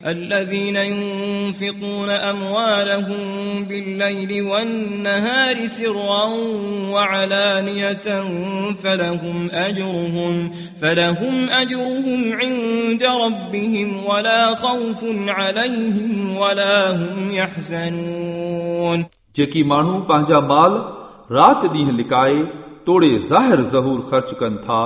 الذين ينفقون أموالهم بالليل والنهار سرا وعلانية فلهم أجرهم فلهم أجرهم عند ربهم ولا خوف عليهم ولا هم يحزنون जेकी माण्हू पंहिंजा माल राति ॾींहुं लिकाए तोड़े ज़ाहिर ज़हूर ख़र्च कनि था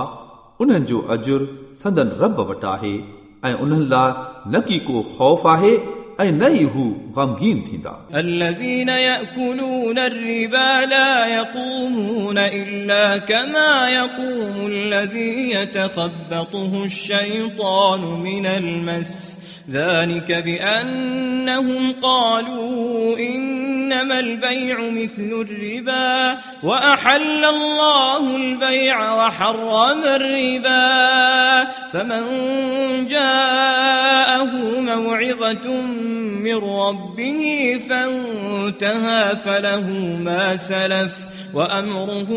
उन्हनि जो अजुर संदन रब वटि आहे ऐं उन्हनि लाइ न की को ख़ौफ़ आहे ऐं न ई हू ग़मगीन थींदा الذين يأكلون الربا لا يقومون إلا كما يقوم الذي يتخبطه الشيطان من المس ذلك بأنهم قالوا إنما البيع مثل الربا وأحل الله البيع وحرم الربا فمن جاءه موعظة من ربه فانتهى فله ما سلف وأمره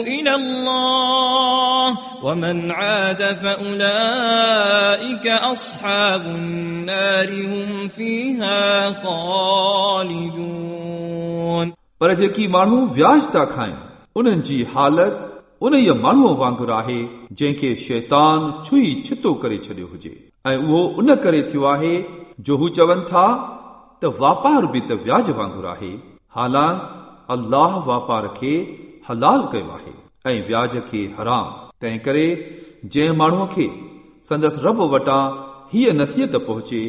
إلى الله ومن عاد فأولئك أصحاب النار هم فيها خالدون पर जेकी माण्हू व्याज था खाइनि उन्हनि जी हालत ان ئي ماڻهوءَ وانگر آهي جنهن کي شيطان ڇئي ڇتو ڪري ڇڏيو هجي. ۽ اهو ان ڪري ٿيو آهي جو هو چون ٿا ته واپار به ته وياج وانگر آهي. حالانڪ الله واپار کي حلال ڪيو آهي ۽ وياج کي حرام. تنهن ڪري جنهن ماڻهوءَ کي سندس رب وٽان هيءَ نصيحت پهچي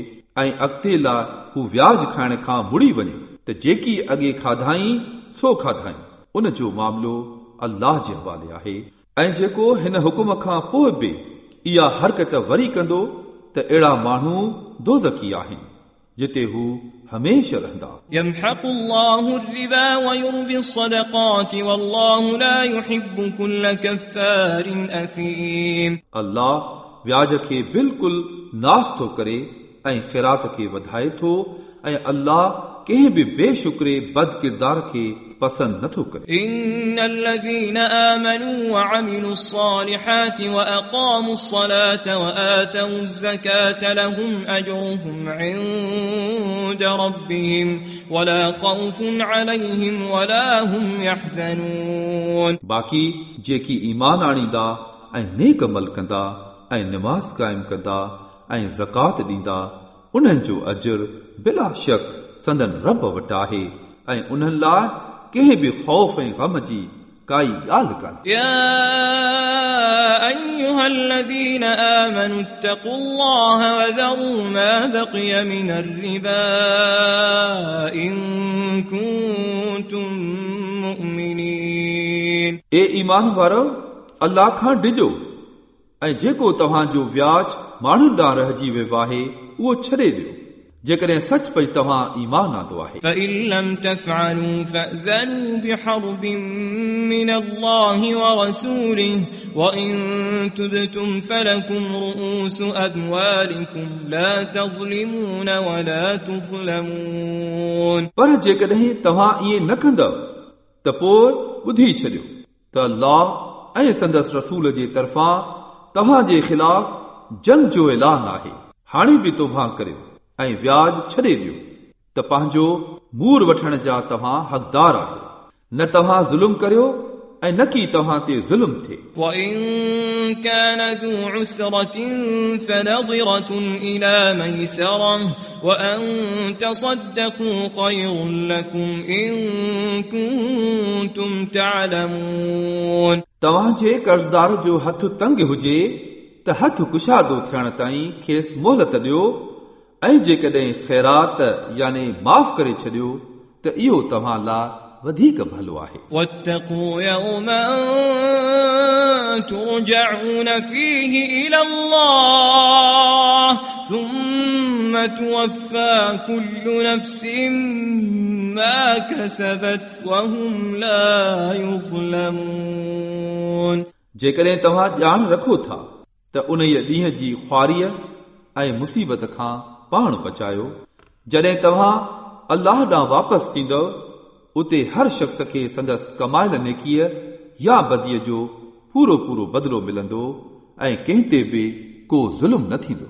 ۽ اڳتي لاءِ هو وياج کائڻ کان مڙي وڃي ته جيڪي اڳي کاڌائي سو کاڌائي ان جو معاملو अल्लाह जे हवाले आहे ऐं जेको हिन हुकुम खां पोइ बि इहा हरकत वरी कंदो त अहिड़ा माण्हू दोज़की आहिनि जिते हू हमेशह रहंदा يمحق الله الربا ويربي الصدقات والله لا يحب كل كفار أثيم अल्लाह व्याज खे बिल्कुलु नास थो करे ऐं ख़ैरात खे वधाए थो ऐं अल्लाह कंहिं बि बेशुक्रे बद किरदार खे पसंदि नथो करे إن الذين آمنوا وعملوا الصالحات وأقاموا الصلاة وآتوا الزكاة لهم أجرهم عند ربهم ولا خوف عليهم ولا هم يحزنون बाक़ी जेकी ईमान आणींदा ऐं नेक अमल कंदा ऐं निमाज़ क़ाइमु कंदा ऐं ज़कात ॾींदा उन्हनि जो अजुर बिला शक संदन रब वटि आहे ऐं उन्हनि लाइ कंहिं बि ख़ौफ़ ऐं गम जी काई ॻाल्हि कान्हे يا أيها الذين آمنوا اتقوا الله وذروا ما بقي من الربا إن كنتم مؤمنين ए ईमान वारो अल्लाह खां डिॼो ऐं जेको तव्हांजो व्याज माण्हुनि ॾांहुं रहिजी वियो आहे उहो छॾे ॾियो जेकॾहिं सच पई तव्हां ईमान आंदो आहे فإن لم تفعلوا فأذنوا بحرب من الله ورسوله وإن تبتم فلكم رؤوس أموالكم لا تظلمون ولا تظلمون पर जेकॾहिं तव्हां ईअं न कंदव त पोइ ॿुधी छॾियो त अल्लाह ऐं संदसि रसूल जे तरफ़ां तव्हांजे ख़िलाफ़ जंग जो ऐलान आहे हाणे बि तोभां करियो ऐं व्याज छॾे ॾियो त पंहिंजो मूर वठण जा तव्हां हक़दार आहियो न तव्हां ज़ुल्म करियो ऐं न की तव्हां ते ज़ुल्म थिए وإن كان ذو عسرة فنظرة إلى ميسرة وأن تصدقوا خير لكم إن كنتم تعلمون तव्हांजे कर्ज़दार जो हथु तंग हुजे त हथु कुशादो थियण ताईं खेसि मोहलत ॾियो ऐं जेकॾहिं ख़ैरात याने माफ़ करे छॾियो त इहो तव्हां लाइ वधीक भलो आहे واتقوا يوما ترجعون فيه إلى الله ثم توفى كل نفس ما كسبت وهم لا يظلمون जेकॾहिं तव्हां ॼाण रखो था त उन ॾींहं जी ख़्वारीअ ऐं मुसीबत खां پاڻ بچايو. جڏهن توهان الله ڏانهن واپس ٿيندو اتي هر شخص کي سندس ڪمايل نيڪيءَ يا بديءَ جو پورو پورو بدلو ملندو ۽ ڪنهن تي به ڪو ظلم نه ٿيندو